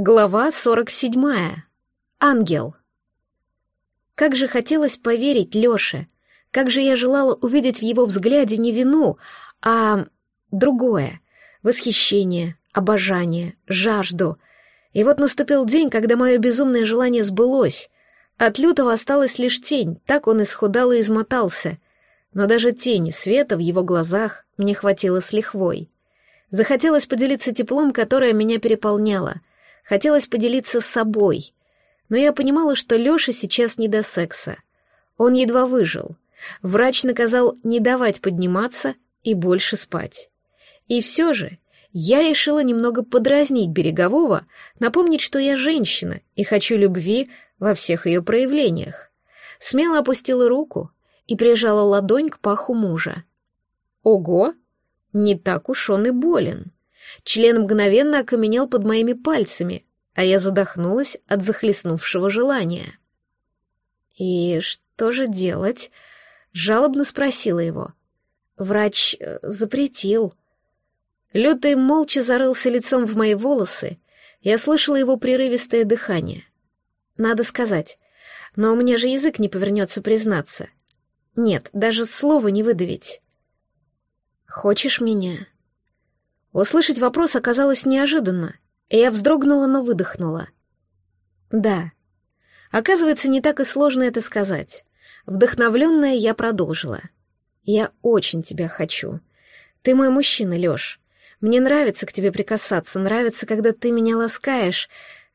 Глава 47. Ангел. Как же хотелось поверить Лёше, как же я желала увидеть в его взгляде не вину, а другое — восхищение, обожание, жажду. И вот наступил день, когда мое безумное желание сбылось. От лютого осталась лишь тень, так он исхудал и измотался. Но даже тени света в его глазах мне хватило с лихвой. Захотелось поделиться теплом, которое меня переполняло — Хотелось поделиться с собой, но я понимала, что Лёша сейчас не до секса. Он едва выжил. Врач наказал не давать подниматься и больше спать. И все же я решила немного подразнить Берегового, напомнить, что я женщина и хочу любви во всех ее проявлениях. Смело опустила руку и прижала ладонь к паху мужа. Ого! Не так уж он и болен. Член мгновенно окаменел под моими пальцами, а я задохнулась от захлестнувшего желания. «И что же делать?» — жалобно спросила его. Врач э, запретил. Лютый молча зарылся лицом в мои волосы, я слышала его прерывистое дыхание. Надо сказать, но у меня же язык не повернется признаться. Нет, даже слова не выдавить. «Хочешь меня?» Услышать вопрос оказалось неожиданно, и я вздрогнула, но выдохнула. «Да». Оказывается, не так и сложно это сказать. Вдохновленная я продолжила. «Я очень тебя хочу. Ты мой мужчина, Лёш. Мне нравится к тебе прикасаться, нравится, когда ты меня ласкаешь.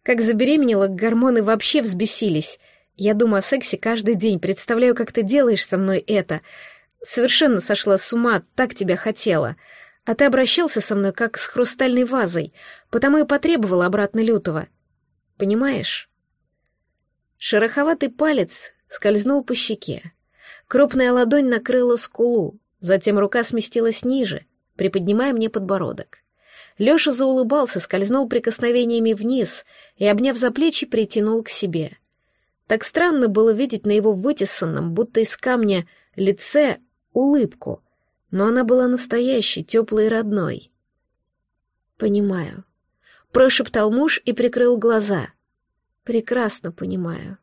Как забеременела, гормоны вообще взбесились. Я думаю о сексе каждый день, представляю, как ты делаешь со мной это. Совершенно сошла с ума, так тебя хотела. А ты обращался со мной как с хрустальной вазой, потому и потребовал обратно лютого. Понимаешь? Шероховатый палец скользнул по щеке. Крупная ладонь накрыла скулу, затем рука сместилась ниже, приподнимая мне подбородок. Лёша заулыбался, скользнул прикосновениями вниз и, обняв за плечи, притянул к себе. Так странно было видеть на его вытесанном, будто из камня, лице улыбку — но она была настоящей, теплой и родной. «Понимаю», — прошептал муж и прикрыл глаза. «Прекрасно понимаю.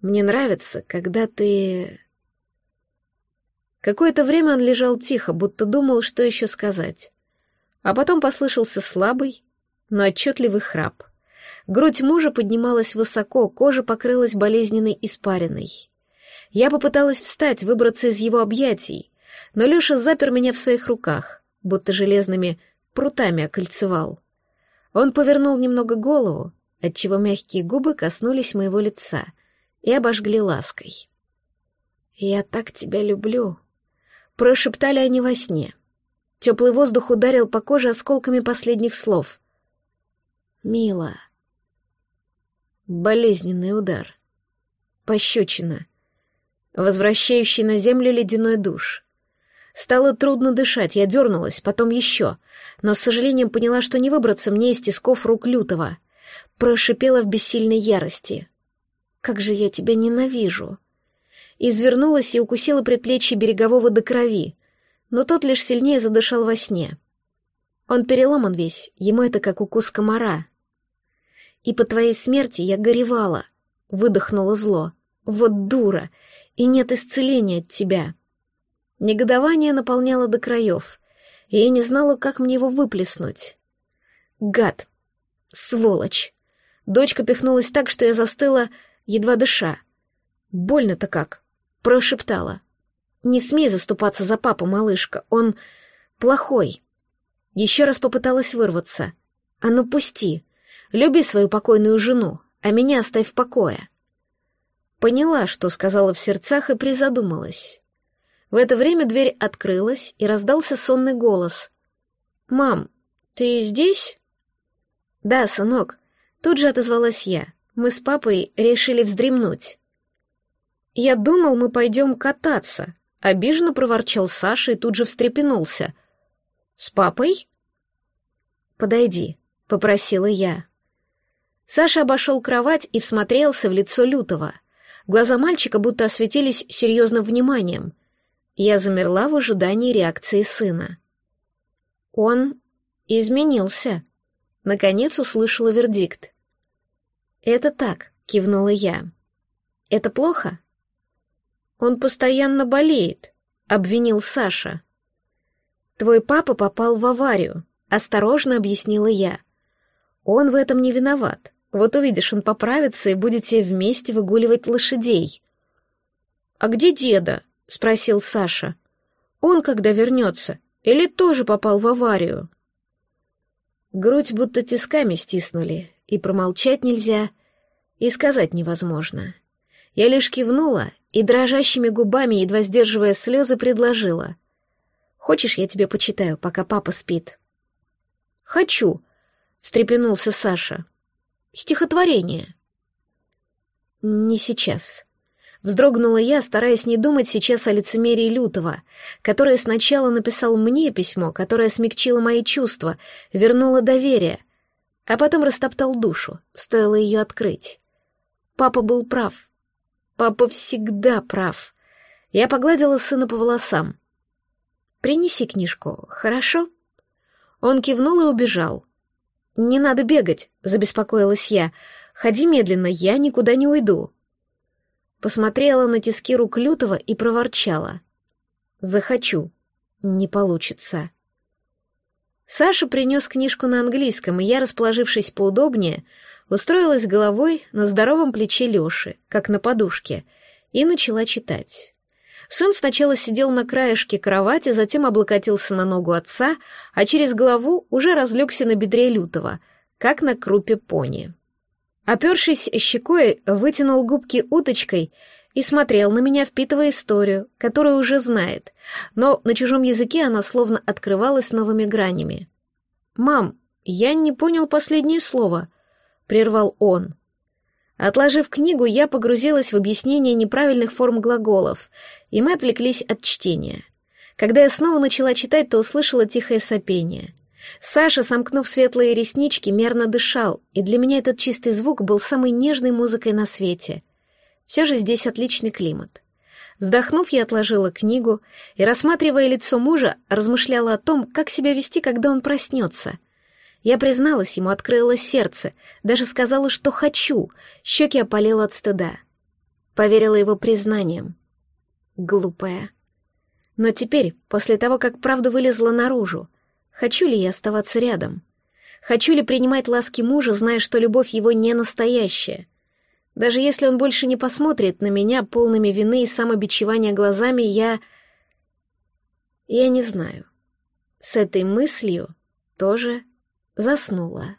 Мне нравится, когда ты...» Какое-то время он лежал тихо, будто думал, что еще сказать. А потом послышался слабый, но отчетливый храп. Грудь мужа поднималась высоко, кожа покрылась болезненной испариной. Я попыталась встать, выбраться из его объятий, но Леша запер меня в своих руках, будто железными прутами окольцевал. Он повернул немного голову, отчего мягкие губы коснулись моего лица и обожгли лаской. «Я так тебя люблю», — прошептали они во сне. Теплый воздух ударил по коже осколками последних слов. «Мила». Болезненный удар. Пощечина. Возвращающий на землю ледяной душ. Стало трудно дышать, я дернулась, потом еще, но с сожалением поняла, что не выбраться мне из тисков рук лютого. Прошипела в бессильной ярости. «Как же я тебя ненавижу!» Извернулась и укусила предплечье берегового до крови, но тот лишь сильнее задышал во сне. Он переломан весь, ему это как укус комара. «И по твоей смерти я горевала», — выдохнула зло. «Вот дура! И нет исцеления от тебя!» Негодование наполняло до краев, и я не знала, как мне его выплеснуть. Гад! Сволочь! Дочка пихнулась так, что я застыла, едва дыша. Больно-то как! Прошептала. Не смей заступаться за папу, малышка, он плохой. Еще раз попыталась вырваться. А ну пусти. Люби свою покойную жену, а меня оставь в покое. Поняла, что сказала в сердцах, и призадумалась. В это время дверь открылась, и раздался сонный голос. «Мам, ты здесь?» «Да, сынок», — тут же отозвалась я. Мы с папой решили вздремнуть. «Я думал, мы пойдем кататься», — обиженно проворчал Саша и тут же встрепенулся. «С папой?» «Подойди», — попросила я. Саша обошел кровать и всмотрелся в лицо Лютого. Глаза мальчика будто осветились серьезным вниманием — я замерла в ожидании реакции сына. Он изменился. Наконец услышала вердикт. «Это так», — кивнула я. «Это плохо?» «Он постоянно болеет», — обвинил Саша. «Твой папа попал в аварию», — осторожно объяснила я. «Он в этом не виноват. Вот увидишь, он поправится, и будете вместе выгуливать лошадей». «А где деда?» — спросил Саша. «Он когда вернется? Или тоже попал в аварию?» Грудь будто тисками стиснули, и промолчать нельзя, и сказать невозможно. Я лишь кивнула и дрожащими губами, едва сдерживая слезы, предложила. «Хочешь, я тебе почитаю, пока папа спит?» «Хочу», — встрепенулся Саша. «Стихотворение». «Не сейчас». Вздрогнула я, стараясь не думать сейчас о лицемерии Лютого, который сначала написал мне письмо, которое смягчило мои чувства, вернуло доверие, а потом растоптал душу, стоило ее открыть. Папа был прав. Папа всегда прав. Я погладила сына по волосам. «Принеси книжку, хорошо?» Он кивнул и убежал. «Не надо бегать», — забеспокоилась я. «Ходи медленно, я никуда не уйду». Посмотрела на тиски рук Лютого и проворчала. «Захочу. Не получится». Саша принес книжку на английском, и я, расположившись поудобнее, устроилась головой на здоровом плече Лёши, как на подушке, и начала читать. Сын сначала сидел на краешке кровати, затем облокотился на ногу отца, а через голову уже разлегся на бедре лютого, как на крупе пони. Опершись щекой, вытянул губки уточкой и смотрел на меня, впитывая историю, которую уже знает, но на чужом языке она словно открывалась новыми гранями. «Мам, я не понял последнее слово», — прервал он. Отложив книгу, я погрузилась в объяснение неправильных форм глаголов, и мы отвлеклись от чтения. Когда я снова начала читать, то услышала тихое сопение. Саша, сомкнув светлые реснички, мерно дышал, и для меня этот чистый звук был самой нежной музыкой на свете. Все же здесь отличный климат. Вздохнув, я отложила книгу и, рассматривая лицо мужа, размышляла о том, как себя вести, когда он проснется — я призналась ему, открыла сердце, даже сказала, что хочу, щеки опалила от стыда. Поверила его признаниям. Глупая. Но теперь, после того, как правда вылезла наружу, хочу ли я оставаться рядом? Хочу ли принимать ласки мужа, зная, что любовь его не настоящая? Даже если он больше не посмотрит на меня полными вины и самобичевания глазами, я... Я не знаю. С этой мыслью тоже заснула.